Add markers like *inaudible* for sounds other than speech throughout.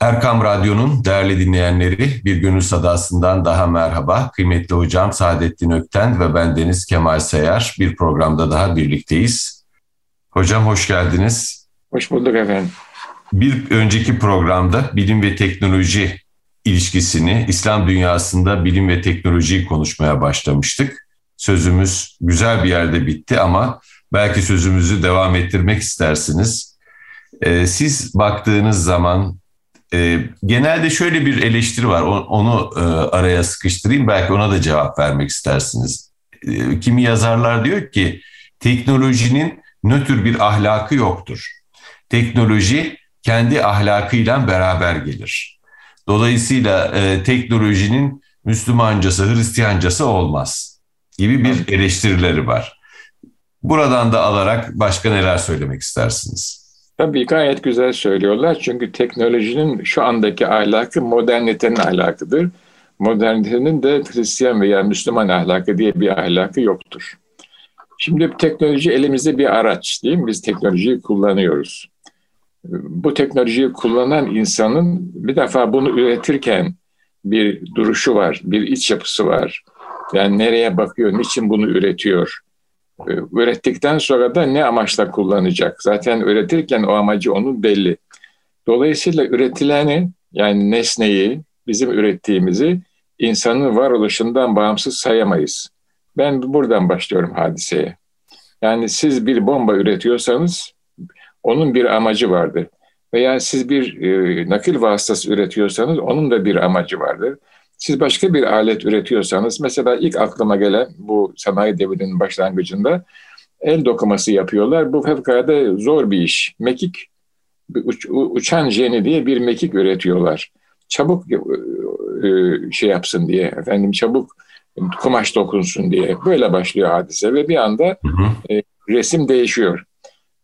Erkam Radyo'nun değerli dinleyenleri bir gönül sadasından daha merhaba. Kıymetli hocam Saadettin Ökten ve ben Deniz Kemal Sayar bir programda daha birlikteyiz. Hocam hoş geldiniz. Hoş bulduk efendim. Bir önceki programda bilim ve teknoloji ilişkisini, İslam dünyasında bilim ve teknolojiyi konuşmaya başlamıştık. Sözümüz güzel bir yerde bitti ama belki sözümüzü devam ettirmek istersiniz. Ee, siz baktığınız zaman e, genelde şöyle bir eleştiri var. Onu, onu e, araya sıkıştırayım. Belki ona da cevap vermek istersiniz. E, kimi yazarlar diyor ki teknolojinin nötr bir ahlakı yoktur. Teknoloji kendi ahlakıyla beraber gelir. Dolayısıyla e, teknolojinin Müslümancası, Hristiyancası olmaz gibi bir eleştirileri var. Buradan da alarak başka neler söylemek istersiniz? Tabii gayet güzel söylüyorlar. Çünkü teknolojinin şu andaki ahlakı modernitenin ahlakıdır. Modernitenin de Hristiyan veya Müslüman ahlakı diye bir ahlakı yoktur. Şimdi teknoloji elimizde bir araç değil mi? Biz teknolojiyi kullanıyoruz. Bu teknolojiyi kullanan insanın bir defa bunu üretirken bir duruşu var, bir iç yapısı var. Yani nereye bakıyor, niçin bunu üretiyor? Ee, ürettikten sonra da ne amaçla kullanacak? Zaten üretirken o amacı onun belli. Dolayısıyla üretileni yani nesneyi, bizim ürettiğimizi insanın varoluşundan bağımsız sayamayız. Ben buradan başlıyorum hadiseye. Yani siz bir bomba üretiyorsanız onun bir amacı vardır. Veya siz bir e, nakil vasıtası üretiyorsanız onun da bir amacı vardır. Siz başka bir alet üretiyorsanız, mesela ilk aklıma gelen bu sanayi devrinin başlangıcında el dokuması yapıyorlar. Bu fevkalade zor bir iş. Mekik, uç, uçan jeni diye bir mekik üretiyorlar. Çabuk e, e, şey yapsın diye, efendim çabuk kumaş dokunsun diye. Böyle başlıyor hadise ve bir anda. E, resim değişiyor.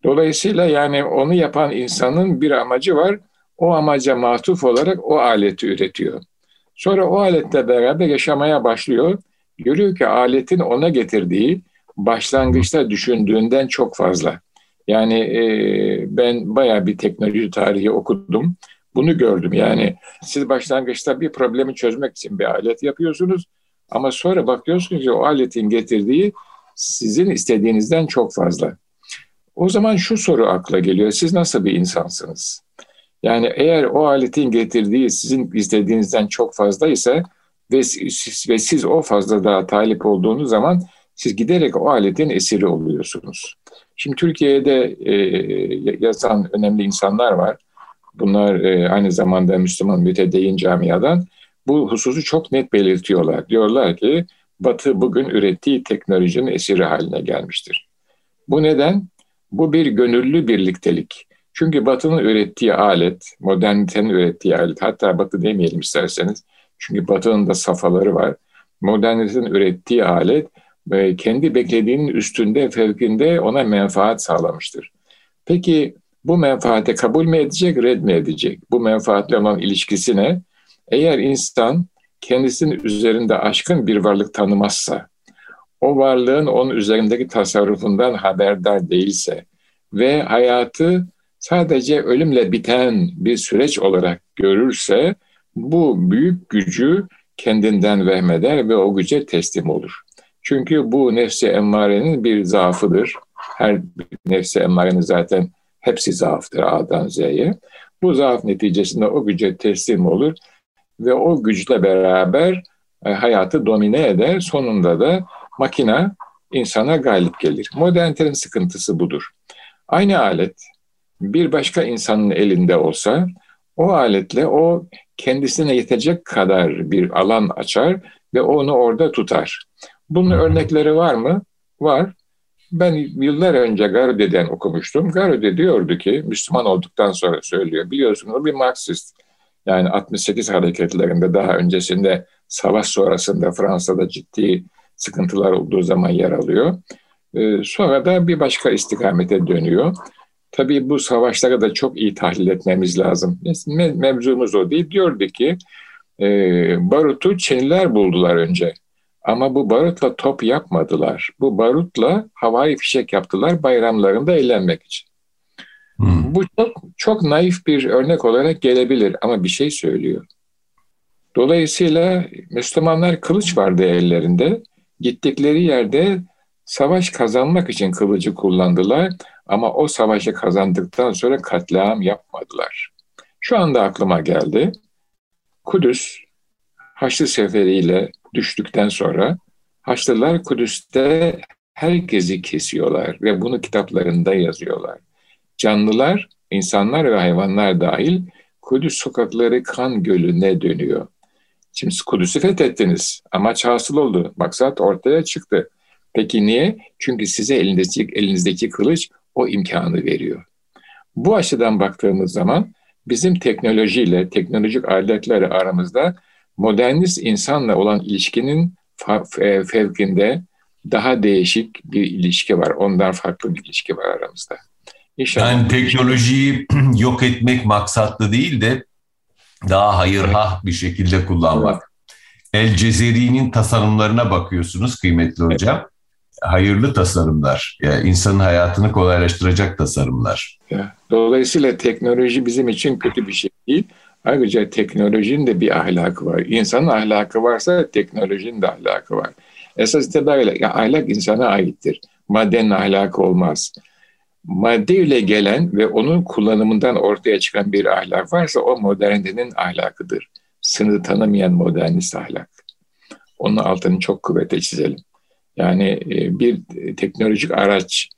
Dolayısıyla yani onu yapan insanın bir amacı var. O amaca matuf olarak o aleti üretiyor. Sonra o aletle beraber yaşamaya başlıyor. Görüyor ki aletin ona getirdiği başlangıçta düşündüğünden çok fazla. Yani e, ben bayağı bir teknoloji tarihi okudum. Bunu gördüm. Yani siz başlangıçta bir problemi çözmek için bir alet yapıyorsunuz. Ama sonra bakıyorsunuz ki o aletin getirdiği sizin istediğinizden çok fazla. O zaman şu soru akla geliyor. Siz nasıl bir insansınız? Yani eğer o aletin getirdiği sizin istediğinizden çok fazla ise ve siz, ve siz o fazla daha talip olduğunuz zaman siz giderek o aletin esiri oluyorsunuz. Şimdi Türkiye'de e, yazan önemli insanlar var. Bunlar e, aynı zamanda Müslüman mütedeyyin camiadan bu hususu çok net belirtiyorlar. Diyorlar ki Batı bugün ürettiği teknolojinin esiri haline gelmiştir. Bu neden? Bu bir gönüllü birliktelik. Çünkü Batı'nın ürettiği alet, modernitenin ürettiği alet, hatta Batı demeyelim isterseniz. Çünkü Batı'nın da safaları var. Modernitenin ürettiği alet ve kendi beklediğinin üstünde, fevkinde ona menfaat sağlamıştır. Peki bu menfaate kabul mü edecek, red mi edecek? Bu menfaatle olan ilişkisi ne? Eğer insan kendisinin üzerinde aşkın bir varlık tanımazsa, o varlığın onun üzerindeki tasarrufundan haberdar değilse ve hayatı sadece ölümle biten bir süreç olarak görürse bu büyük gücü kendinden vehmeder ve o güce teslim olur. Çünkü bu nefsi emmarenin bir zaafıdır. Her nefsi emmarenin zaten hepsi zaaftır A'dan Z'ye. Bu zaaf neticesinde o güce teslim olur ve o güçle beraber e, hayatı domine eder. Sonunda da makina insana galip gelir. Modernitenin sıkıntısı budur. Aynı alet bir başka insanın elinde olsa o aletle o kendisine yetecek kadar bir alan açar ve onu orada tutar. Bunun örnekleri var mı? Var. Ben yıllar önce Garude'den okumuştum. Garude diyordu ki, Müslüman olduktan sonra söylüyor. Biliyorsunuz o bir Marksist. Yani 68 hareketlerinde daha öncesinde savaş sonrasında Fransa'da ciddi sıkıntılar olduğu zaman yer alıyor. Ee, sonra da bir başka istikamete dönüyor. Tabii bu savaşları da çok iyi tahlil etmemiz lazım. Me mevzumuz o değil. Diyordu ki e, barutu Çinliler buldular önce. Ama bu barutla top yapmadılar. Bu barutla havai fişek yaptılar bayramlarında eğlenmek için. Hmm. Bu çok, çok naif bir örnek olarak gelebilir ama bir şey söylüyor. Dolayısıyla Müslümanlar kılıç vardı ellerinde. Gittikleri yerde savaş kazanmak için kılıcı kullandılar ama o savaşı kazandıktan sonra katliam yapmadılar. Şu anda aklıma geldi. Kudüs Haçlı seferiyle düştükten sonra Haçlılar Kudüs'te herkesi kesiyorlar ve bunu kitaplarında yazıyorlar. Canlılar, insanlar ve hayvanlar dahil Kudüs sokakları kan gölüne dönüyor. Şimdi Kudüs'ü fethettiniz. Amaç hasıl oldu. Maksat ortaya çıktı. Peki niye? Çünkü size elinizdeki, elinizdeki kılıç o imkanı veriyor. Bu açıdan baktığımız zaman bizim teknolojiyle, teknolojik aletlerle aramızda modernist insanla olan ilişkinin fevkinde daha değişik bir ilişki var. Ondan farklı bir ilişki var aramızda. İnşallah. Yani teknolojiyi *clears throat* yok etmek maksatlı değil de daha hayırhah bir şekilde kullanmak. Evet. El Cezeri'nin tasarımlarına bakıyorsunuz kıymetli hocam. Evet. Hayırlı tasarımlar, yani insanın hayatını kolaylaştıracak tasarımlar. Dolayısıyla teknoloji bizim için kötü bir şey değil. Ayrıca teknolojinin de bir ahlakı var. İnsanın ahlakı varsa teknolojinin de ahlakı var. Esas itibariyle ya ahlak insana aittir. Maddenin ahlakı olmaz. Maddeyle gelen ve onun kullanımından ortaya çıkan bir ahlak varsa o modernitenin ahlakıdır. Sınır tanımayan modernist ahlak. Onun altını çok kuvvetle çizelim. Yani e, bir teknolojik araç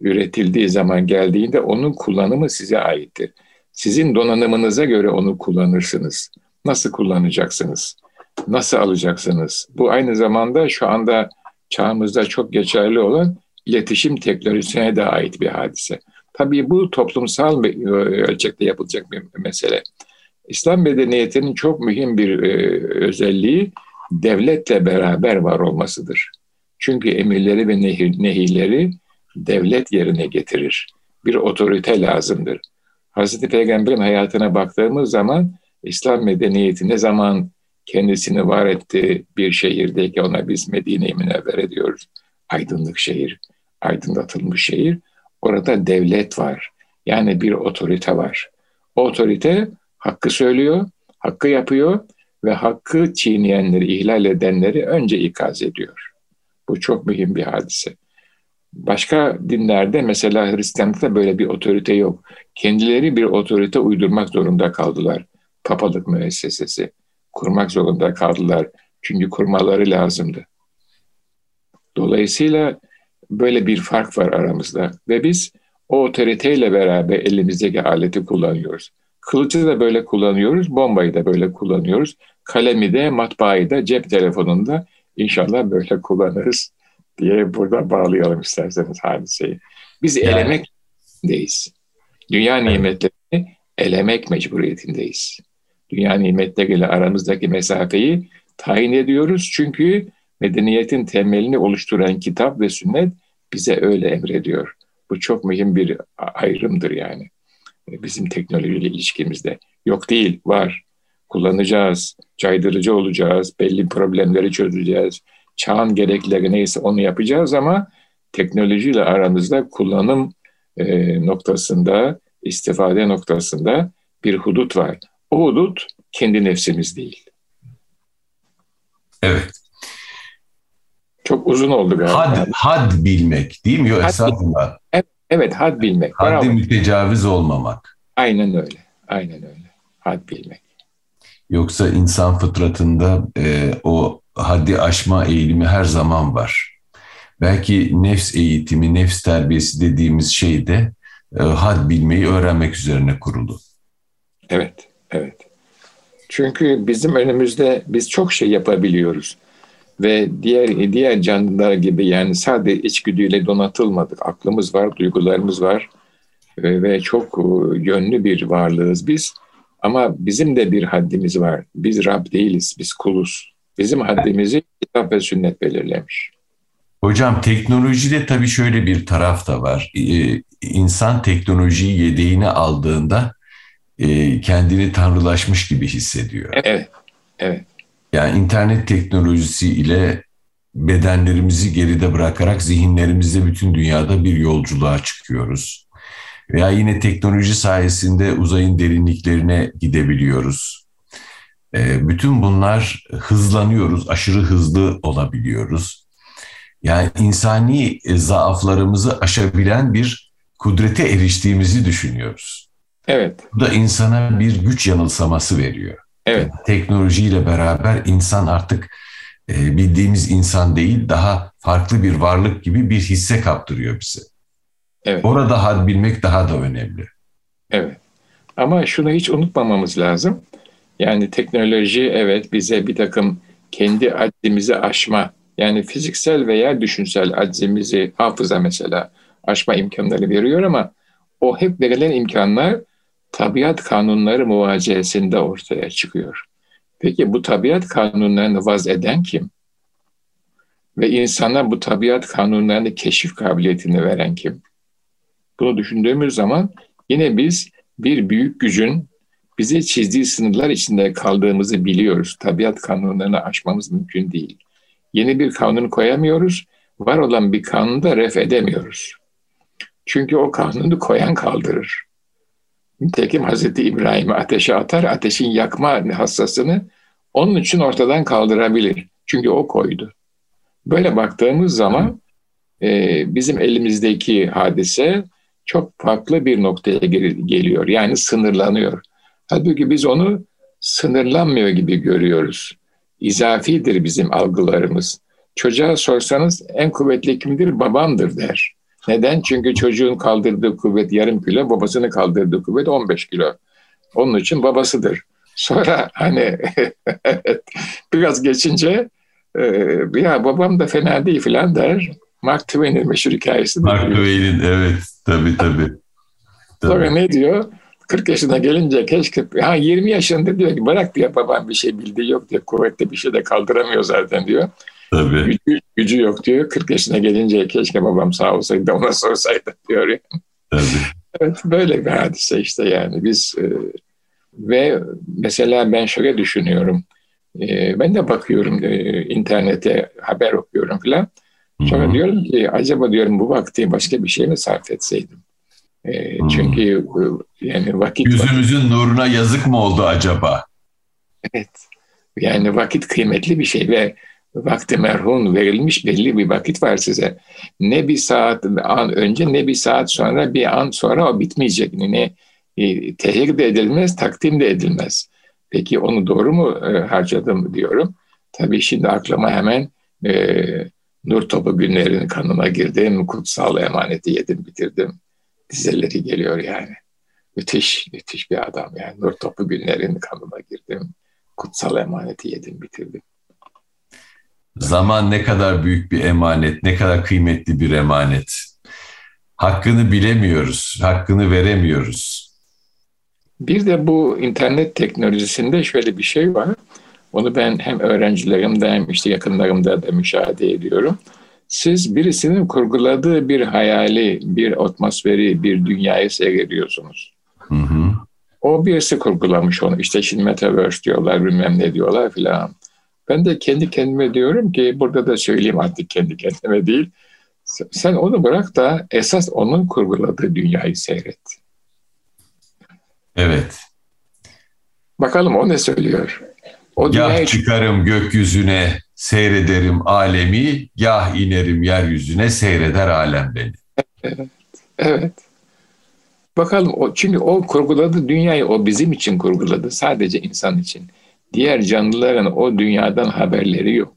üretildiği zaman geldiğinde onun kullanımı size aittir. Sizin donanımınıza göre onu kullanırsınız. Nasıl kullanacaksınız? Nasıl alacaksınız? Bu aynı zamanda şu anda çağımızda çok geçerli olan iletişim teknolojisine de ait bir hadise. Tabii bu toplumsal bir e, ölçekte yapılacak bir mesele. İslam medeniyetinin çok mühim bir e, özelliği devletle beraber var olmasıdır. Çünkü emirleri ve nehir, nehirleri devlet yerine getirir. Bir otorite lazımdır. Hazreti Peygamber'in hayatına baktığımız zaman İslam medeniyeti ne zaman kendisini var etti bir şehirdeki ona biz Medine-i Münevvere diyoruz. Aydınlık şehir, aydınlatılmış şehir. Orada devlet var. Yani bir otorite var. O otorite hakkı söylüyor, hakkı yapıyor ve hakkı çiğneyenleri, ihlal edenleri önce ikaz ediyor. Bu çok mühim bir hadise. Başka dinlerde mesela Hristiyanlıkta böyle bir otorite yok. Kendileri bir otorite uydurmak zorunda kaldılar. Papalık müessesesi kurmak zorunda kaldılar. Çünkü kurmaları lazımdı. Dolayısıyla böyle bir fark var aramızda ve biz o otoriteyle beraber elimizdeki aleti kullanıyoruz. Kılıcı da böyle kullanıyoruz, bombayı da böyle kullanıyoruz. Kalemi de, matbaayı da, cep telefonunda inşallah böyle kullanırız diye burada bağlayalım isterseniz hadiseyi. Biz yani. elemekteyiz. Dünya nimetlerini elemek mecburiyetindeyiz. Dünya nimetleriyle aramızdaki mesafeyi tayin ediyoruz. Çünkü medeniyetin temelini oluşturan kitap ve sünnet bize öyle emrediyor. Bu çok mühim bir ayrımdır yani. Bizim teknolojiyle ilişkimizde. Yok değil, var. Kullanacağız, caydırıcı olacağız, belli problemleri çözeceğiz, çağın gerekleri neyse onu yapacağız ama teknolojiyle aramızda kullanım e, noktasında, istifade noktasında bir hudut var. O hudut kendi nefsimiz değil. Evet. Çok uzun oldu galiba. Had, had bilmek değil mi? Yok esasında. Evet, evet had bilmek. Haddi Bravo. olmamak. Aynen öyle. Aynen öyle. Had bilmek. Yoksa insan fıtratında e, o haddi aşma eğilimi her zaman var. Belki nefs eğitimi, nefs terbiyesi dediğimiz şey de e, had bilmeyi öğrenmek üzerine kurulu. Evet, evet. Çünkü bizim önümüzde biz çok şey yapabiliyoruz ve diğer diğer canlılar gibi yani sadece içgüdüyle donatılmadık. Aklımız var, duygularımız var ve, ve çok e, yönlü bir varlığız biz. Ama bizim de bir haddimiz var. Biz Rab değiliz, biz kuluz. Bizim haddimizi kitap ve sünnet belirlemiş. Hocam teknolojide tabii şöyle bir taraf da var. Ee, insan teknolojiyi yedeğine aldığında e, kendini tanrılaşmış gibi hissediyor. Evet, evet. Yani internet teknolojisi ile bedenlerimizi geride bırakarak zihinlerimizde bütün dünyada bir yolculuğa çıkıyoruz. Veya yine teknoloji sayesinde uzayın derinliklerine gidebiliyoruz. E, bütün bunlar hızlanıyoruz, aşırı hızlı olabiliyoruz. Yani insani zaaflarımızı aşabilen bir kudrete eriştiğimizi düşünüyoruz. Evet. Bu da insana bir güç yanılsaması veriyor. Evet. Teknolojiyle beraber insan artık e, bildiğimiz insan değil, daha farklı bir varlık gibi bir hisse kaptırıyor bize. Evet. Orada had bilmek daha da önemli. Evet. Ama şunu hiç unutmamamız lazım. Yani teknoloji evet bize bir takım kendi aczimizi aşma, yani fiziksel veya düşünsel aczimizi hafıza mesela aşma imkanları veriyor ama o hep verilen imkanlar tabiat kanunları muvaciyesinde ortaya çıkıyor. Peki bu tabiat kanunlarını vaz eden kim? Ve insana bu tabiat kanunlarını keşif kabiliyetini veren kim? Bunu düşündüğümüz zaman yine biz bir büyük gücün bize çizdiği sınırlar içinde kaldığımızı biliyoruz. Tabiat kanunlarını aşmamız mümkün değil. Yeni bir kanun koyamıyoruz. Var olan bir kanunu da ref edemiyoruz. Çünkü o kanunu koyan kaldırır. Nitekim Hazreti İbrahim'i ateşe atar, ateşin yakma hassasını onun için ortadan kaldırabilir. Çünkü o koydu. Böyle baktığımız zaman e, bizim elimizdeki hadise çok farklı bir noktaya geliyor. Yani sınırlanıyor. Halbuki biz onu sınırlanmıyor gibi görüyoruz. İzafidir bizim algılarımız. Çocuğa sorsanız en kuvvetli kimdir? Babamdır der. Neden? Çünkü çocuğun kaldırdığı kuvvet yarım kilo, babasının kaldırdığı kuvvet 15 kilo. Onun için babasıdır. Sonra hani *laughs* biraz geçince e, ya babam da fena değil filan der. Mark Twain'in meşhur hikayesi. Mark Twain'in evet tabii tabii. tabii. Sonra ne diyor? 40 yaşına gelince keşke ha 20 yaşında diyor ki bırak diyor babam bir şey bildiği yok diyor kuvvetli bir şey de kaldıramıyor zaten diyor. Tabii. Gücü, gücü yok diyor. 40 yaşına gelince keşke babam sağ olsaydı ona *laughs* sorsaydı diyor. Tabii. evet böyle bir hadise işte yani biz e, ve mesela ben şöyle düşünüyorum. E, ben de bakıyorum e, internete haber okuyorum falan. Sonra Hı-hı. diyorum ki acaba diyorum bu vakti başka bir şey mi sarf etseydim? E, çünkü e, yani vakit... Yüzümüzün vakit, nuruna yazık mı oldu acaba? Evet. Yani vakit kıymetli bir şey ve vakti merhun verilmiş belli bir vakit var size. Ne bir saat an önce ne bir saat sonra bir an sonra o bitmeyecek. Ne e, tehir de edilmez, takdim de edilmez. Peki onu doğru mu e, harcadım diyorum. Tabii şimdi aklıma hemen e, Nur Topu günlerinin kanına girdim, kutsal emaneti yedim bitirdim. Dizeleri geliyor yani. Müthiş, müthiş bir adam yani. Nur Topu günlerinin kanına girdim, kutsal emaneti yedim bitirdim. Zaman ne kadar büyük bir emanet, ne kadar kıymetli bir emanet. Hakkını bilemiyoruz, hakkını veremiyoruz. Bir de bu internet teknolojisinde şöyle bir şey var. Onu ben hem öğrencilerimde hem işte yakınlarımda da müşahede ediyorum. Siz birisinin kurguladığı bir hayali, bir atmosferi, bir dünyayı seyrediyorsunuz. Hı hı. O birisi kurgulamış onu. İşte şimdi metaverse diyorlar, bilmem ne diyorlar filan. Ben de kendi kendime diyorum ki burada da söyleyeyim artık kendi kendime değil. Sen onu bırak da esas onun kurguladığı dünyayı seyret. Evet. Bakalım o ne söylüyor? O Gah dünyayı... çıkarım gökyüzüne seyrederim alemi, gah inerim yeryüzüne seyreder alem beni. Evet, evet. Bakalım o çünkü o kurguladı dünyayı o bizim için kurguladı sadece insan için. Diğer canlıların o dünyadan haberleri yok.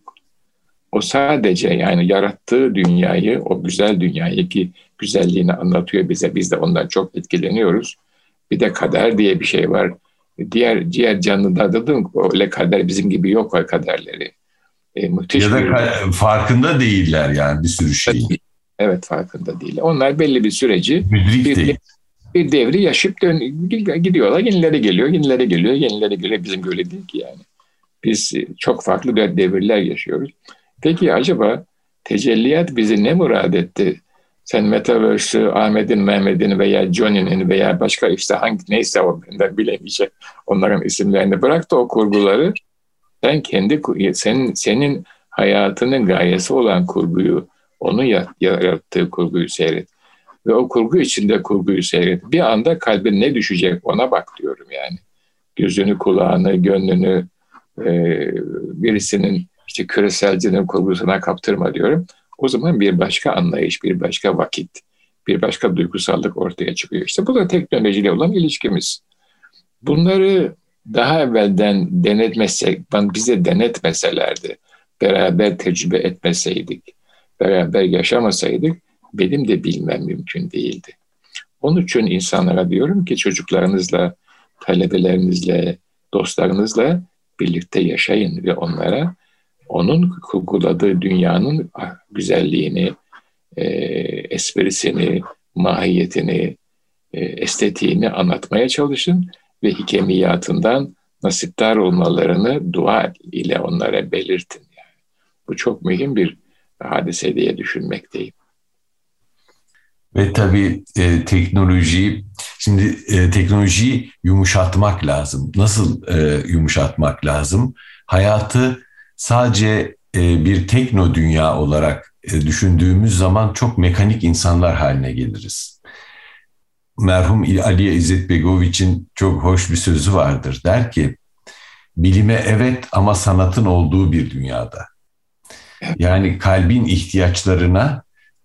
O sadece yani yarattığı dünyayı, o güzel dünyayı ki güzelliğini anlatıyor bize. Biz de ondan çok etkileniyoruz. Bir de kader diye bir şey var. Diğer diğer canlılarda da öyle kader bizim gibi yok o kaderleri. E, müthiş ya da bir... farkında değiller yani bir sürü şey. Evet farkında değil. Onlar belli bir süreci bir, değil. bir devri yaşıp dön, gidiyorlar. Yenileri geliyor, yenileri geliyor, yenileri geliyor. Bizim böyle değil ki yani. Biz çok farklı devirler yaşıyoruz. Peki acaba tecelliyat bizi ne murad etti? Sen Metaverse'ü Ahmet'in, Mehmet'in veya Johnny'nin veya başka işte hangi neyse o benden bilemeyecek onların isimlerini bırak da o kurguları sen kendi senin senin hayatının gayesi olan kurguyu onun yarattığı kurguyu seyret. ve o kurgu içinde kurguyu seyret. Bir anda kalbin ne düşecek ona bak diyorum yani. Gözünü, kulağını, gönlünü e, birisinin işte küreselcinin kurgusuna kaptırma diyorum. O zaman bir başka anlayış, bir başka vakit, bir başka duygusallık ortaya çıkıyor. İşte bu da teknolojiyle olan ilişkimiz. Bunları daha evvelden denetmesek, bize denetmeselerdi, beraber tecrübe etmeseydik, beraber yaşamasaydık benim de bilmem mümkün değildi. Onun için insanlara diyorum ki çocuklarınızla, talebelerinizle, dostlarınızla birlikte yaşayın ve onlara onun kurguladığı dünyanın güzelliğini, e, esprisini, mahiyetini, e, estetiğini anlatmaya çalışın ve hikemiyatından nasiptar olmalarını dua ile onlara belirtin. Yani. Bu çok mühim bir hadise diye düşünmekteyim. Ve tabii e, teknolojiyi, şimdi e, teknolojiyi yumuşatmak lazım. Nasıl e, yumuşatmak lazım? Hayatı sadece e, bir tekno dünya olarak e, düşündüğümüz zaman çok mekanik insanlar haline geliriz. Merhum Aliye İzzet Begoviç'in çok hoş bir sözü vardır. Der ki, bilime evet ama sanatın olduğu bir dünyada. Yani kalbin ihtiyaçlarına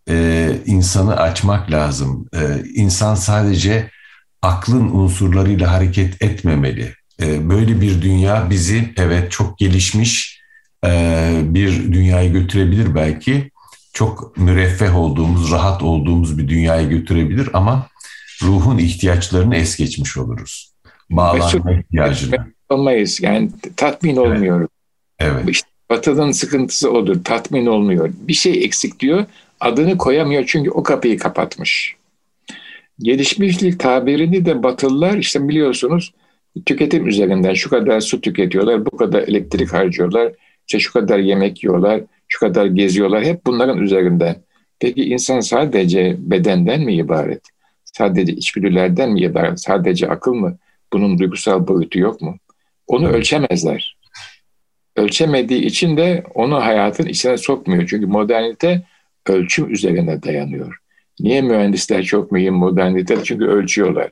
e, insanı açmak lazım. E, insan sadece aklın unsurlarıyla hareket etmemeli. E, böyle bir dünya bizi evet çok gelişmiş bir dünyaya götürebilir belki. Çok müreffeh olduğumuz, rahat olduğumuz bir dünyaya götürebilir ama ruhun ihtiyaçlarını es geçmiş oluruz. Bağlanma ihtiyacını. Olmayız. Yani tatmin evet. olmuyoruz. Evet. İşte Batı'nın sıkıntısı odur. Tatmin olmuyor. Bir şey eksik diyor. Adını koyamıyor çünkü o kapıyı kapatmış. Gelişmişlik tabirini de Batılılar işte biliyorsunuz tüketim üzerinden şu kadar su tüketiyorlar, bu kadar elektrik harcıyorlar, işte şu kadar yemek yiyorlar, şu kadar geziyorlar. Hep bunların üzerinden. Peki insan sadece bedenden mi ibaret? Sadece içgüdülerden mi ibaret? Sadece akıl mı? Bunun duygusal boyutu yok mu? Onu ölçemezler. Ölçemediği için de onu hayatın içine sokmuyor. Çünkü modernite ölçüm üzerine dayanıyor. Niye mühendisler çok mühim modernite? Çünkü ölçüyorlar.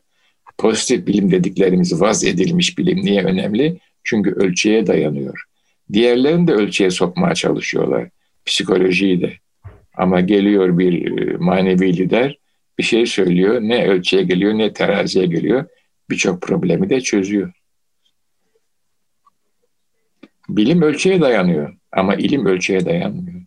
Pozitif bilim dediklerimiz vaz edilmiş bilim niye önemli? Çünkü ölçüye dayanıyor. Diğerlerini de ölçüye sokmaya çalışıyorlar. Psikolojiyi de. Ama geliyor bir e, manevi lider bir şey söylüyor. Ne ölçüye geliyor ne teraziye geliyor. Birçok problemi de çözüyor. Bilim ölçüye dayanıyor ama ilim ölçüye dayanmıyor.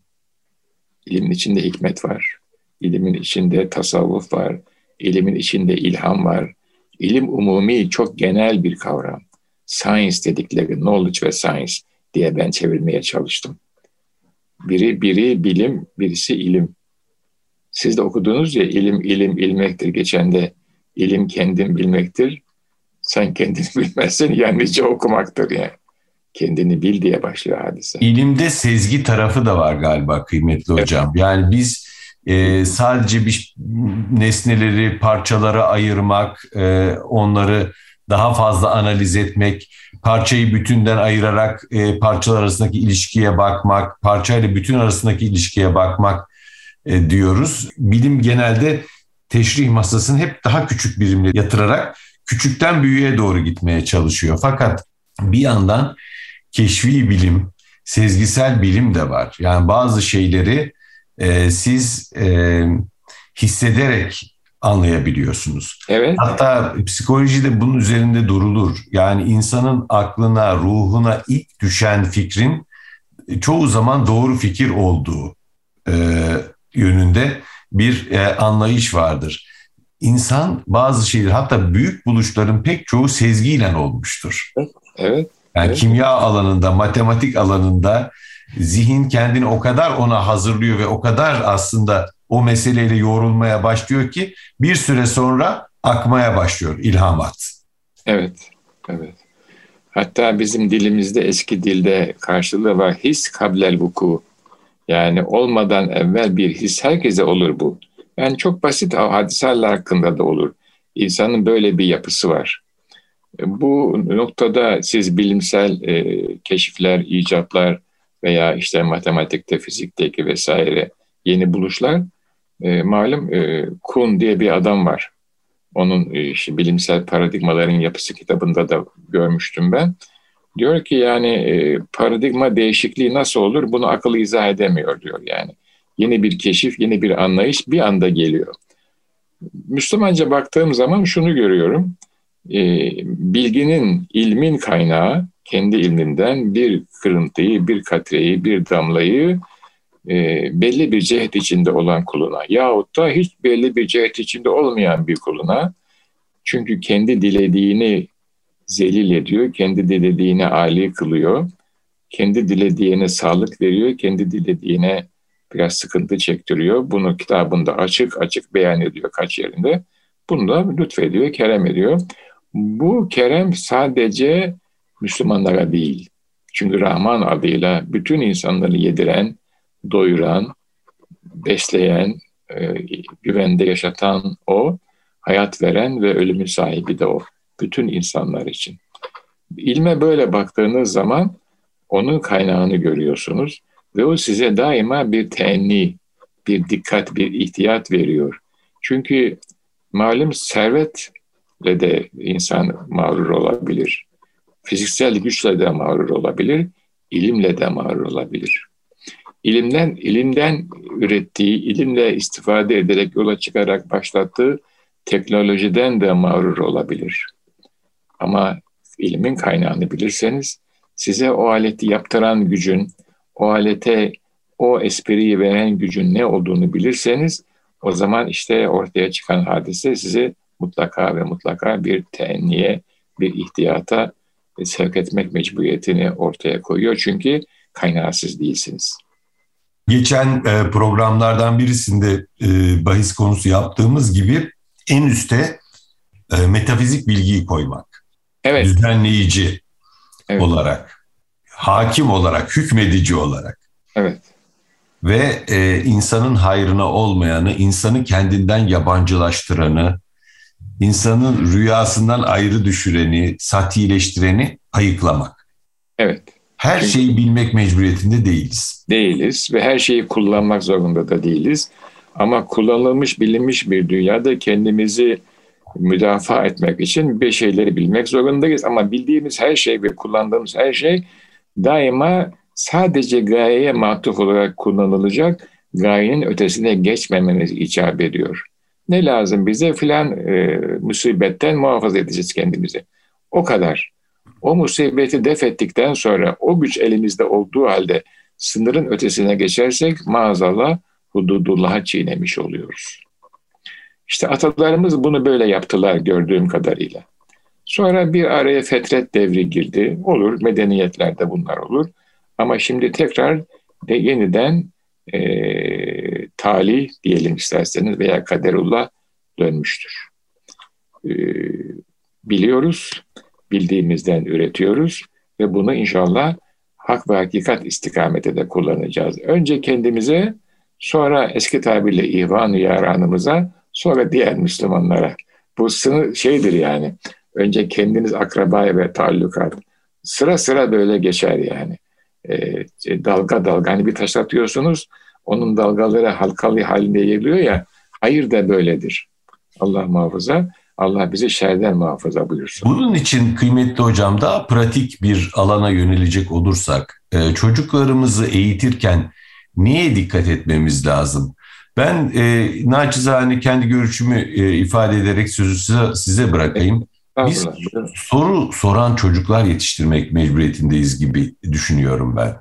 İlimin içinde hikmet var. İlimin içinde tasavvuf var. İlimin içinde ilham var. İlim umumi çok genel bir kavram. Science dedikleri knowledge ve science diye ben çevirmeye çalıştım. Biri biri bilim, birisi ilim. Siz de okudunuz ya ilim ilim ilmektir. Geçen de ilim kendin bilmektir. Sen kendini *laughs* bilmezsen yalnızca okumaktır yani. Kendini bil diye başlıyor hadise. İlimde sezgi tarafı da var galiba kıymetli hocam. Evet. Yani biz e, sadece bir nesneleri parçalara ayırmak, e, onları daha fazla analiz etmek, parçayı bütünden ayırarak e, parçalar arasındaki ilişkiye bakmak, parçayla bütün arasındaki ilişkiye bakmak e, diyoruz. Bilim genelde teşrih masasını hep daha küçük birimle yatırarak küçükten büyüğe doğru gitmeye çalışıyor. Fakat bir yandan keşfi bilim, sezgisel bilim de var. Yani bazı şeyleri e, siz e, hissederek anlayabiliyorsunuz. Evet. Hatta psikolojide bunun üzerinde durulur. Yani insanın aklına, ruhuna ilk düşen fikrin çoğu zaman doğru fikir olduğu e, yönünde bir e, anlayış vardır. İnsan bazı şeyler hatta büyük buluşların pek çoğu sezgiyle olmuştur. Evet. Yani evet. kimya alanında, matematik alanında zihin kendini o kadar ona hazırlıyor ve o kadar aslında o meseleyle yoğrulmaya başlıyor ki bir süre sonra akmaya başlıyor ilhamat. Evet, evet. Hatta bizim dilimizde eski dilde karşılığı var. His kablel vuku. Yani olmadan evvel bir his herkese olur bu. Yani çok basit hadiseler hakkında da olur. İnsanın böyle bir yapısı var. Bu noktada siz bilimsel e, keşifler, icatlar veya işte matematikte, fizikteki vesaire yeni buluşlar E, malum e, Kuhn diye bir adam var. Onun e, işte bilimsel paradigmaların yapısı kitabında da görmüştüm ben. Diyor ki yani e, paradigma değişikliği nasıl olur bunu akıl izah edemiyor diyor yani. Yeni bir keşif, yeni bir anlayış bir anda geliyor. Müslümanca baktığım zaman şunu görüyorum. E, bilginin, ilmin kaynağı kendi ilminden bir kırıntıyı, bir katreyi, bir damlayı e, belli bir cehet içinde olan kuluna yahut da hiç belli bir cehet içinde olmayan bir kuluna çünkü kendi dilediğini zelil ediyor, kendi dilediğine âli kılıyor, kendi dilediğine sağlık veriyor, kendi dilediğine biraz sıkıntı çektiriyor. Bunu kitabında açık açık beyan ediyor kaç yerinde. Bunu da lütfediyor, kerem ediyor. Bu kerem sadece Müslümanlara değil. Çünkü Rahman adıyla bütün insanları yediren, doyuran, besleyen, e, güvende yaşatan o, hayat veren ve ölümün sahibi de o. Bütün insanlar için. İlme böyle baktığınız zaman onun kaynağını görüyorsunuz ve o size daima bir tenni, bir dikkat, bir ihtiyat veriyor. Çünkü malum servetle de insan mağrur olabilir. Fiziksel güçle de mağrur olabilir, ilimle de mağrur olabilir. İlimden, ilimden ürettiği, ilimle istifade ederek yola çıkarak başlattığı teknolojiden de mağrur olabilir. Ama ilmin kaynağını bilirseniz size o aleti yaptıran gücün, o alete o espriyi veren gücün ne olduğunu bilirseniz o zaman işte ortaya çıkan hadise sizi mutlaka ve mutlaka bir teenniye, bir ihtiyata sevk etmek mecburiyetini ortaya koyuyor. Çünkü kaynağısız değilsiniz. Geçen e, programlardan birisinde e, bahis konusu yaptığımız gibi en üste e, metafizik bilgiyi koymak. Evet. Düzenleyici evet. olarak, hakim olarak, hükmedici olarak. Evet. Ve e, insanın hayrına olmayanı, insanı kendinden yabancılaştıranı, insanın rüyasından ayrı düşüreni, satileştireni ayıklamak. Evet. Her Çünkü şeyi bilmek mecburiyetinde değiliz. Değiliz ve her şeyi kullanmak zorunda da değiliz. Ama kullanılmış, bilinmiş bir dünyada kendimizi müdafaa etmek için bir şeyleri bilmek zorundayız. Ama bildiğimiz her şey ve kullandığımız her şey daima sadece gayeye matuf olarak kullanılacak, gayenin ötesine geçmemeniz icap ediyor. Ne lazım bize filan e, musibetten muhafaza edeceğiz kendimizi. O kadar. O musibeti def ettikten sonra o güç elimizde olduğu halde sınırın ötesine geçersek maazallah hududullah'a çiğnemiş oluyoruz. İşte atalarımız bunu böyle yaptılar gördüğüm kadarıyla. Sonra bir araya fetret devri girdi. Olur, medeniyetlerde bunlar olur. Ama şimdi tekrar de yeniden e, talih diyelim isterseniz veya kaderullah dönmüştür. E, biliyoruz, bildiğimizden üretiyoruz ve bunu inşallah hak ve hakikat istikamete de kullanacağız. Önce kendimize, sonra eski tabirle ihvan-ı yaranımıza, sonra diğer Müslümanlara. Bu sınır şeydir yani. Önce kendiniz akrabaya ve tallukat. Sıra sıra böyle geçer yani. E, dalga dalga. Hani bir taş atıyorsunuz, onun dalgaları halkalı halinde geliyor ya. Hayır da böyledir. Allah muhafaza. Allah bizi şerden muhafaza buyursun. Bunun için kıymetli hocam da pratik bir alana yönelecek olursak, e, çocuklarımızı eğitirken neye dikkat etmemiz lazım? Ben e, naçizane kendi görüşümü e, ifade ederek sözü size, size bırakayım. Biz soru soran çocuklar yetiştirmek mecburiyetindeyiz gibi düşünüyorum ben.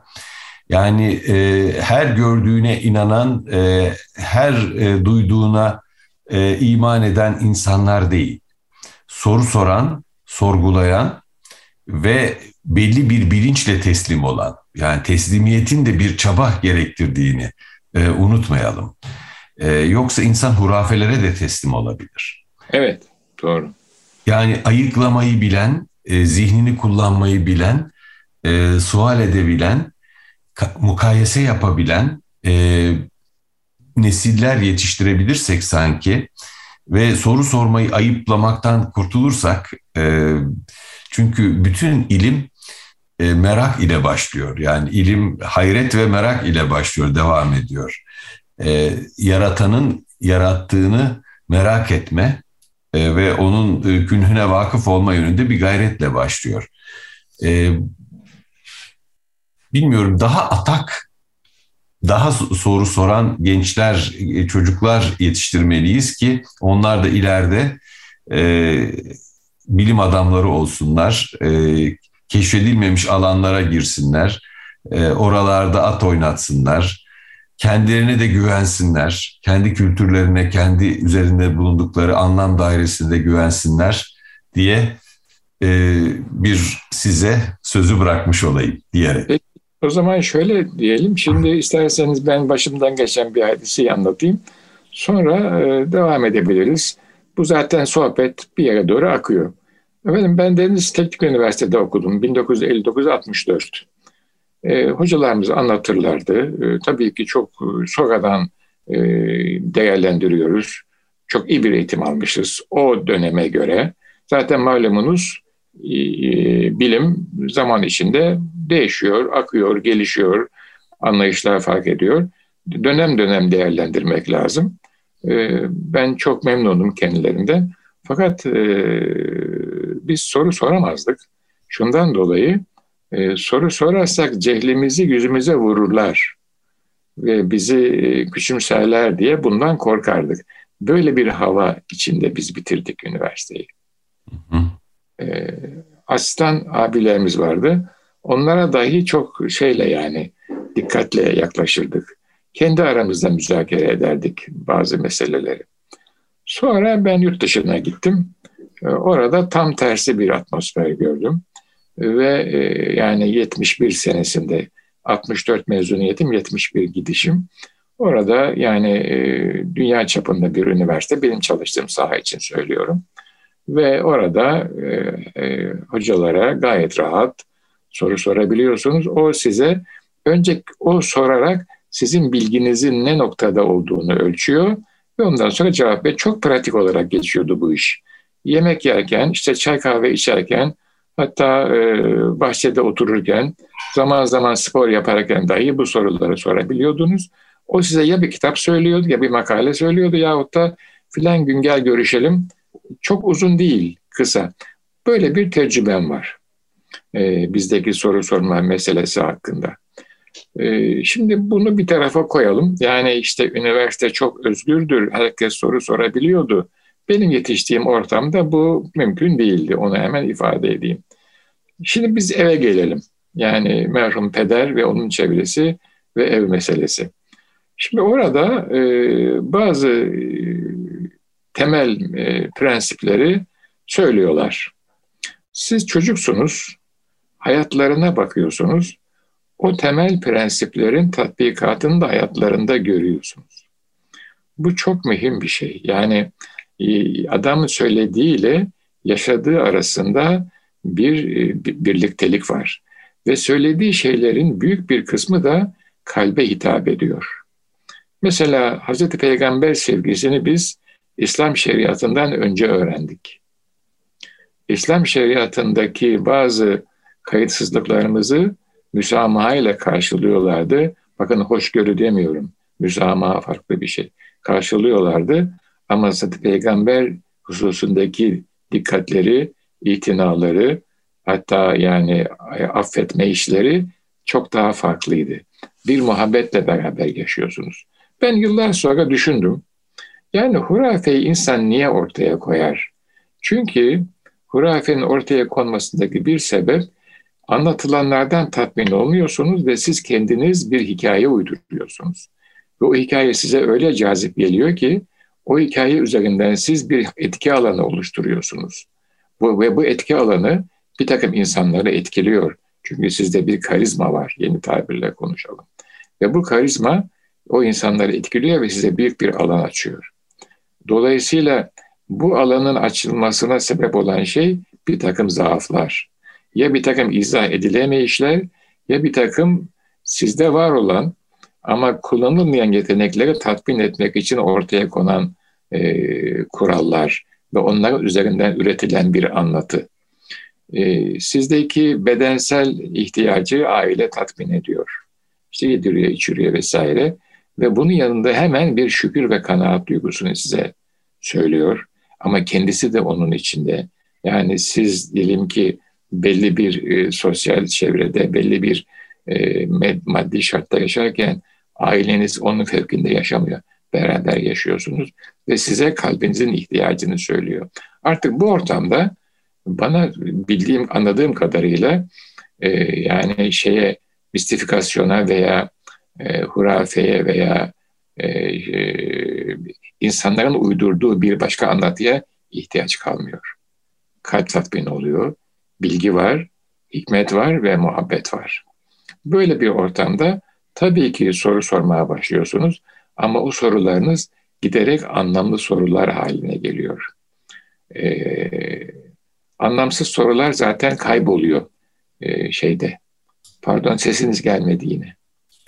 Yani e, her gördüğüne inanan, e, her e, duyduğuna e, iman eden insanlar değil. Soru soran, sorgulayan ve belli bir bilinçle teslim olan, yani teslimiyetin de bir çaba gerektirdiğini e, unutmayalım. E, yoksa insan hurafelere de teslim olabilir. Evet, doğru. Yani ayıklamayı bilen, e, zihnini kullanmayı bilen, e, sual edebilen, mukayese yapabilen e, nesiller yetiştirebilirsek sanki ve soru sormayı ayıplamaktan kurtulursak, çünkü bütün ilim merak ile başlıyor. Yani ilim hayret ve merak ile başlıyor, devam ediyor yaratanın yarattığını merak etme e, ve onun e, günhüne vakıf olma yönünde bir gayretle başlıyor. E, bilmiyorum daha atak, daha soru soran gençler, e, çocuklar yetiştirmeliyiz ki onlar da ileride e, bilim adamları olsunlar, e, keşfedilmemiş alanlara girsinler, e, oralarda at oynatsınlar, kendilerine de güvensinler, kendi kültürlerine, kendi üzerinde bulundukları anlam dairesinde güvensinler diye e, bir size sözü bırakmış olayım diyerek. Peki, o zaman şöyle diyelim, şimdi isterseniz ben başımdan geçen bir hadiseyi anlatayım. Sonra e, devam edebiliriz. Bu zaten sohbet bir yere doğru akıyor. Efendim ben Deniz Teknik Üniversitede okudum 1959-64. E, hocalarımız anlatırlardı. E, tabii ki çok e, sonradan e, değerlendiriyoruz. Çok iyi bir eğitim almışız o döneme göre. Zaten malumunuz e, bilim zaman içinde değişiyor, akıyor, gelişiyor, anlayışlar fark ediyor. Dönem dönem değerlendirmek lazım. E, ben çok memnunum kendilerinden. Fakat e, biz soru soramazdık. Şundan dolayı e, soru sorarsak cehlimizi yüzümüze vururlar ve bizi e, küçümserler diye bundan korkardık. Böyle bir hava içinde biz bitirdik üniversiteyi. E, asistan abilerimiz vardı. Onlara dahi çok şeyle yani dikkatle yaklaşırdık. Kendi aramızda müzakere ederdik bazı meseleleri. Sonra ben yurt dışına gittim. E, orada tam tersi bir atmosfer gördüm ve e, yani 71 senesinde 64 mezuniyetim 71 gidişim. Orada yani e, dünya çapında bir üniversite benim çalıştığım saha için söylüyorum. Ve orada e, hocalara gayet rahat soru sorabiliyorsunuz. O size önce o sorarak sizin bilginizin ne noktada olduğunu ölçüyor ve ondan sonra cevap ve çok pratik olarak geçiyordu bu iş. Yemek yerken, işte çay kahve içerken, Hatta e, bahçede otururken, zaman zaman spor yaparken dahi bu soruları sorabiliyordunuz. O size ya bir kitap söylüyordu ya bir makale söylüyordu yahut da filan gün gel görüşelim. Çok uzun değil, kısa. Böyle bir tecrübem var e, bizdeki soru sorma meselesi hakkında. E, şimdi bunu bir tarafa koyalım. Yani işte üniversite çok özgürdür, herkes soru sorabiliyordu. Benim yetiştiğim ortamda bu mümkün değildi. Onu hemen ifade edeyim. Şimdi biz eve gelelim. Yani merhum peder ve onun çevresi ve ev meselesi. Şimdi orada e, bazı e, temel e, prensipleri söylüyorlar. Siz çocuksunuz, hayatlarına bakıyorsunuz. O temel prensiplerin tatbikatını da hayatlarında görüyorsunuz. Bu çok mühim bir şey. Yani e, adamın söylediğiyle yaşadığı arasında bir, e, bir birliktelik var. Ve söylediği şeylerin büyük bir kısmı da kalbe hitap ediyor. Mesela Hz. Peygamber sevgisini biz İslam şeriatından önce öğrendik. İslam şeriatındaki bazı kayıtsızlıklarımızı müsamaha ile karşılıyorlardı. Bakın hoşgörü demiyorum. Müsamaha farklı bir şey. Karşılıyorlardı ama Hz. Peygamber hususundaki dikkatleri itinaları hatta yani affetme işleri çok daha farklıydı. Bir muhabbetle beraber yaşıyorsunuz. Ben yıllar sonra düşündüm. Yani hurafeyi insan niye ortaya koyar? Çünkü hurafenin ortaya konmasındaki bir sebep anlatılanlardan tatmin olmuyorsunuz ve siz kendiniz bir hikaye uyduruyorsunuz. Ve o hikaye size öyle cazip geliyor ki o hikaye üzerinden siz bir etki alanı oluşturuyorsunuz. Bu, ve bu etki alanı bir takım insanları etkiliyor. Çünkü sizde bir karizma var, yeni tabirle konuşalım. Ve bu karizma o insanları etkiliyor ve size büyük bir alan açıyor. Dolayısıyla bu alanın açılmasına sebep olan şey bir takım zaaflar. Ya bir takım izah edilemeyişler ya bir takım sizde var olan ama kullanılmayan yetenekleri tatmin etmek için ortaya konan e, kurallar, ve onlar üzerinden üretilen bir anlatı. E, sizdeki bedensel ihtiyacı aile tatmin ediyor. İşte yediriyor, içiriyor vesaire. Ve bunun yanında hemen bir şükür ve kanaat duygusunu size söylüyor. Ama kendisi de onun içinde. Yani siz diyelim ki belli bir e, sosyal çevrede, belli bir e, maddi şartta yaşarken aileniz onun fevkinde yaşamıyor. Beraber yaşıyorsunuz ve size kalbinizin ihtiyacını söylüyor. Artık bu ortamda bana bildiğim, anladığım kadarıyla e, yani şeye mistifikasyona veya e, hurafeye veya e, e, insanların uydurduğu bir başka anlatıya ihtiyaç kalmıyor. Kalp tatmini oluyor, bilgi var, hikmet var ve muhabbet var. Böyle bir ortamda tabii ki soru sormaya başlıyorsunuz ama o sorularınız giderek anlamlı sorular haline geliyor. Ee, anlamsız sorular zaten kayboluyor e, şeyde. Pardon sesiniz gelmedi yine.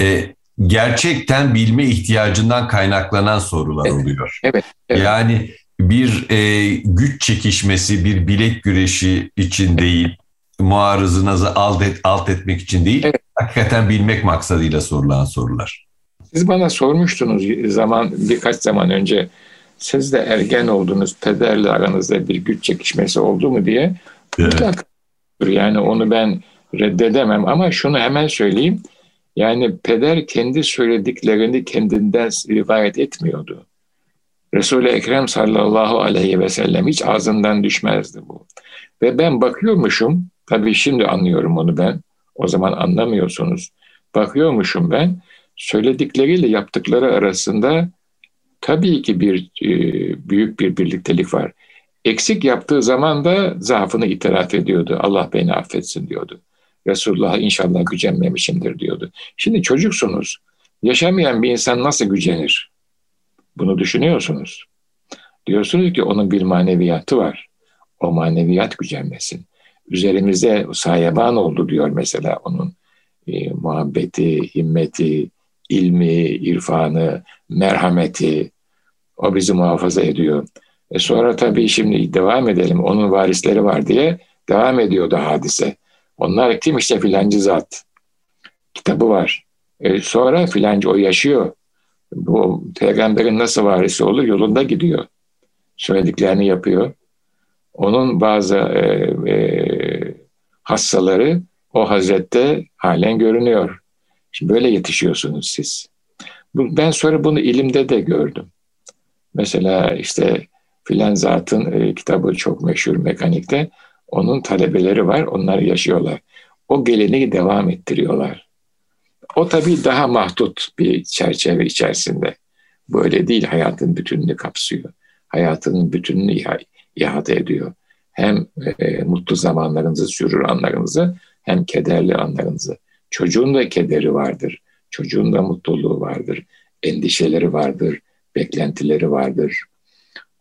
E, gerçekten bilme ihtiyacından kaynaklanan sorular evet, oluyor. Evet, evet. Yani bir e, güç çekişmesi, bir bilek güreşi için değil, muarızınızı alt, et, alt etmek için değil, evet. hakikaten bilmek maksadıyla sorulan sorular. Siz bana sormuştunuz zaman birkaç zaman önce siz de ergen oldunuz, pederle aranızda bir güç çekişmesi oldu mu diye. Evet. Yani onu ben reddedemem ama şunu hemen söyleyeyim. Yani peder kendi söylediklerini kendinden rivayet etmiyordu. Resul-i Ekrem sallallahu aleyhi ve sellem hiç ağzından düşmezdi bu. Ve ben bakıyormuşum, tabii şimdi anlıyorum onu ben, o zaman anlamıyorsunuz. Bakıyormuşum ben, söyledikleriyle yaptıkları arasında tabii ki bir e, büyük bir birliktelik var. Eksik yaptığı zaman da zaafını itiraf ediyordu. Allah beni affetsin diyordu. Resulullah inşallah gücenmemişimdir diyordu. Şimdi çocuksunuz. Yaşamayan bir insan nasıl gücenir? Bunu düşünüyorsunuz. Diyorsunuz ki onun bir maneviyatı var. O maneviyat gücenmesin. Üzerimize sayaban oldu diyor mesela onun e, muhabbeti, himmeti, ilmi, irfanı, merhameti. O bizi muhafaza ediyor. E sonra tabii şimdi devam edelim. Onun varisleri var diye devam ediyordu hadise. Onlar kim işte filancı zat. Kitabı var. E sonra filancı o yaşıyor. Bu peygamberin nasıl varisi olur? Yolunda gidiyor. Söylediklerini yapıyor. Onun bazı e, e, hastaları o hazrette halen görünüyor. Şimdi böyle yetişiyorsunuz siz. Ben sonra bunu ilimde de gördüm. Mesela işte filan zatın e, kitabı çok meşhur mekanikte. Onun talebeleri var, onlar yaşıyorlar. O geleneği devam ettiriyorlar. O tabii daha mahdut bir çerçeve içerisinde. Böyle değil, hayatın bütününü kapsıyor. Hayatının bütününü iha- ihate ediyor. Hem e, mutlu zamanlarınızı, sürür anlarınızı, hem kederli anlarınızı. Çocuğun da kederi vardır, çocuğun da mutluluğu vardır, endişeleri vardır, beklentileri vardır.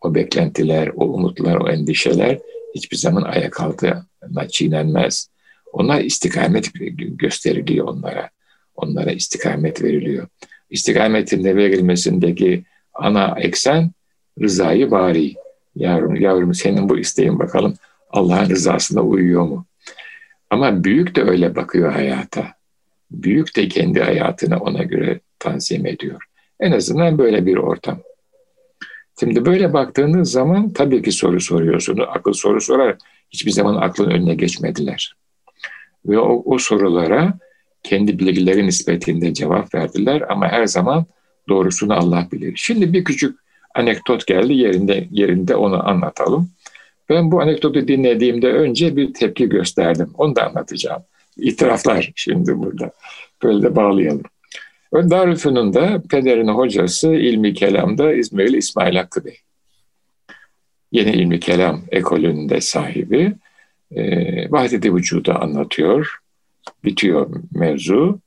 O beklentiler, o umutlar, o endişeler hiçbir zaman ayak altına çiğnenmez. Onlar istikamet gösteriliyor onlara. Onlara istikamet veriliyor. İstikametin de verilmesindeki ana eksen rızayı bari. Yavrum, yavrum senin bu isteğin bakalım Allah'ın rızasına uyuyor mu? Ama büyük de öyle bakıyor hayata. Büyük de kendi hayatını ona göre tanzim ediyor. En azından böyle bir ortam. Şimdi böyle baktığınız zaman tabii ki soru soruyorsunuz. Akıl soru sorar. Hiçbir zaman aklın önüne geçmediler. Ve o, o sorulara kendi bilgileri nispetinde cevap verdiler ama her zaman doğrusunu Allah bilir. Şimdi bir küçük anekdot geldi yerinde yerinde onu anlatalım. Ben bu anekdotu dinlediğimde önce bir tepki gösterdim. Onu da anlatacağım. İtiraflar şimdi burada. Böyle de bağlayalım. Darülfünun'da pederin hocası ilmi kelamda İzmirli İsmail Hakkı Bey. Yeni ilmi kelam ekolünde sahibi. E, Vahdet-i Vücud'u anlatıyor. Bitiyor mevzu.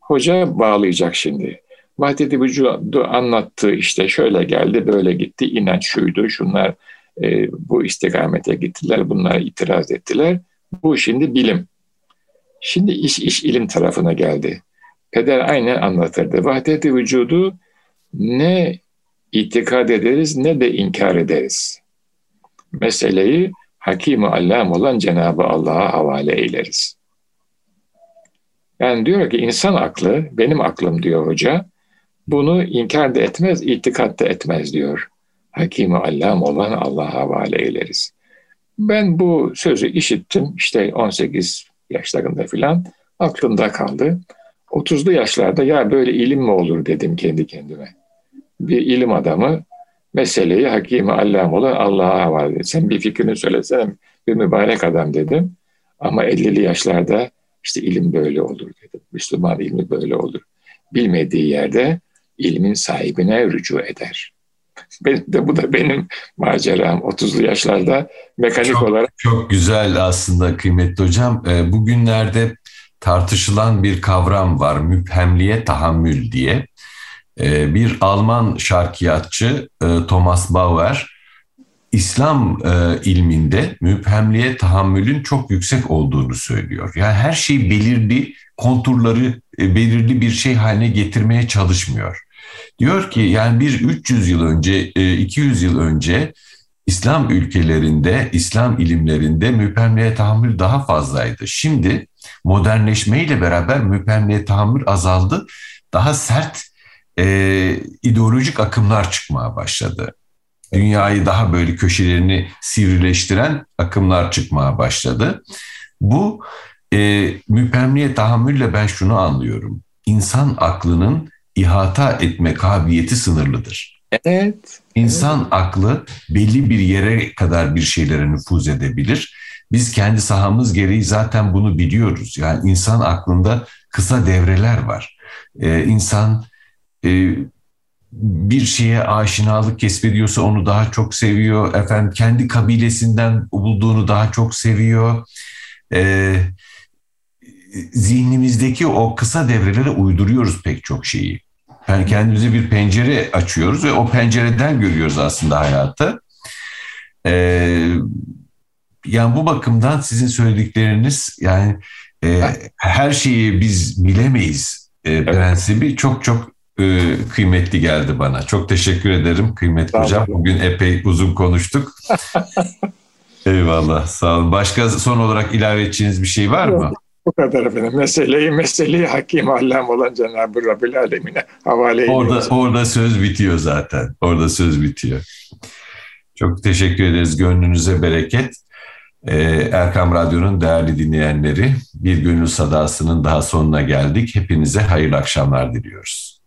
Hoca bağlayacak şimdi. Vahdet-i Vücud'u anlattı işte şöyle geldi böyle gitti inanç şuydu şunlar e, bu istikamete gittiler bunlara itiraz ettiler. Bu şimdi bilim. Şimdi iş iş ilim tarafına geldi. Peder aynen anlatırdı. Vahdeti vücudu ne itikad ederiz ne de inkar ederiz. Meseleyi hakim allam olan Cenab-ı Allah'a havale eyleriz. Yani diyor ki insan aklı, benim aklım diyor hoca, Bunu inkar da etmez, itikat da etmez diyor. Hakimi Allam olan Allah'a havale eyleriz. Ben bu sözü işittim işte 18 yaşlarında filan aklımda kaldı. 30'lu yaşlarda ya böyle ilim mi olur dedim kendi kendime. Bir ilim adamı meseleyi hakimi allam olan Allah'a havale. Sen bir fikrini söylesene bir mübarek adam dedim. Ama 50'li yaşlarda işte ilim böyle olur dedim. Müslüman ilmi böyle olur. Bilmediği yerde ilmin sahibine rücu eder. *laughs* Benim de bu da benim maceram 30'lu yaşlarda mekanik çok, olarak. Çok güzel aslında kıymetli hocam. Ee, bugünlerde tartışılan bir kavram var müphemliye tahammül diye. Ee, bir Alman şarkiyatçı e, Thomas Bauer İslam e, ilminde müphemliğe tahammülün çok yüksek olduğunu söylüyor. Yani her şeyi belirli konturları e, belirli bir şey haline getirmeye çalışmıyor. Diyor ki yani bir 300 yıl önce, 200 yıl önce İslam ülkelerinde, İslam ilimlerinde müphemliğe tahammül daha fazlaydı. Şimdi modernleşmeyle beraber müphemliğe tahammül azaldı. Daha sert e, ideolojik akımlar çıkmaya başladı. Dünyayı daha böyle köşelerini sivrileştiren akımlar çıkmaya başladı. Bu e, müphemliğe tahammülle ben şunu anlıyorum. İnsan aklının ihata etme kabiliyeti sınırlıdır. Evet. İnsan evet. aklı belli bir yere kadar bir şeylere nüfuz edebilir. Biz kendi sahamız gereği zaten bunu biliyoruz. Yani insan aklında kısa devreler var. Ee, insan e, bir şeye aşinalık kesbediyorsa onu daha çok seviyor. Efendim kendi kabilesinden bulduğunu daha çok seviyor. Ee, zihnimizdeki o kısa devrelere uyduruyoruz pek çok şeyi. Yani kendimize bir pencere açıyoruz ve o pencereden görüyoruz aslında hayatı. Ee, yani bu bakımdan sizin söyledikleriniz yani e, her şeyi biz bilemeyiz e, prensibi çok çok e, kıymetli geldi bana. Çok teşekkür ederim kıymetli tamam. hocam. Bugün epey uzun konuştuk. *laughs* Eyvallah sağ olun. Başka son olarak ilave edeceğiniz bir şey var mı? Bu kadar efendim. Meseleyi, meseleyi hakim allem olan Cenab-ı Rabbil Alemine havale ediyoruz. Orada, orada söz bitiyor zaten. Orada söz bitiyor. Çok teşekkür ederiz. Gönlünüze bereket. Ee, Erkam Radyo'nun değerli dinleyenleri bir gönül sadasının daha sonuna geldik. Hepinize hayırlı akşamlar diliyoruz.